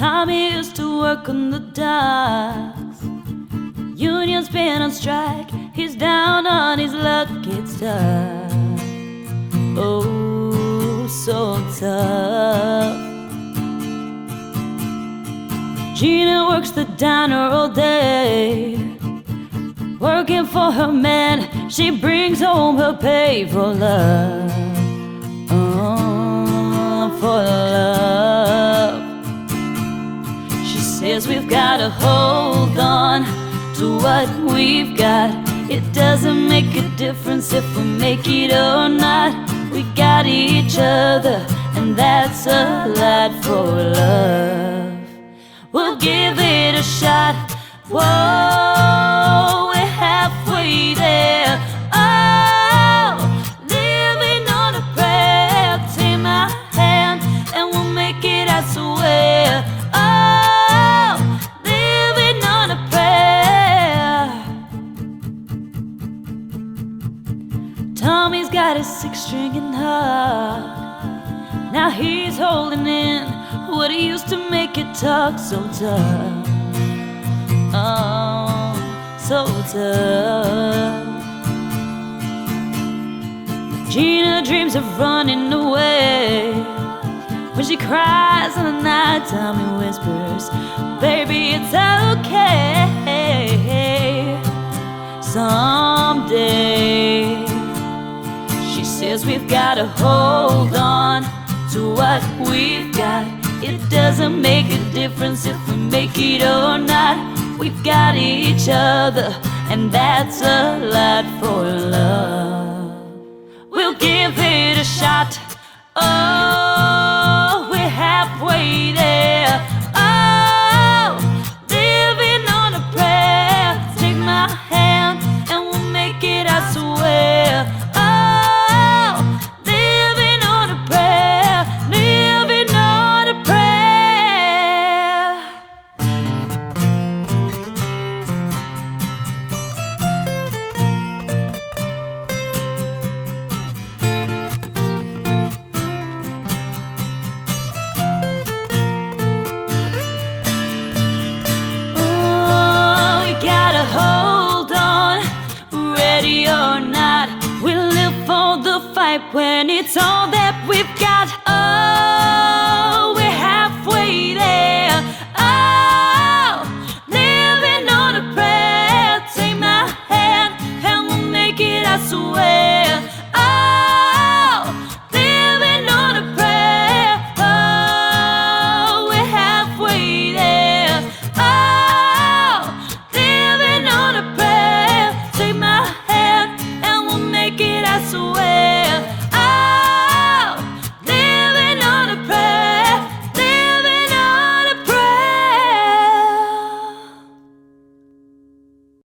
Tommy used to work on the docks. Union's been on strike. He's down on his luck. It's tough. Oh, so tough. Gina works the diner all day. Working for her man, she brings home her pay for love. Oh, for love. Gotta hold on to what we've got. It doesn't make a difference if we make it or not. We got each other, and that's a lot for love. We'll give it a shot. Whoa, got his six-string guitar. Now he's holding in what he used to make it talk so tough. Oh, so tough. Gina dreams of running away. When she cries in the night, Tommy whispers, Baby, it's okay. Someday. Says we've gotta hold on to what we've got. It doesn't make a difference if we make it or not. We've got each other, and that's a lot for love. We'll give it a shot. Oh, life when it's all that we've got. Oh, we're halfway there. Oh, living on a prayer. Take my hand and we'll make it, I swear.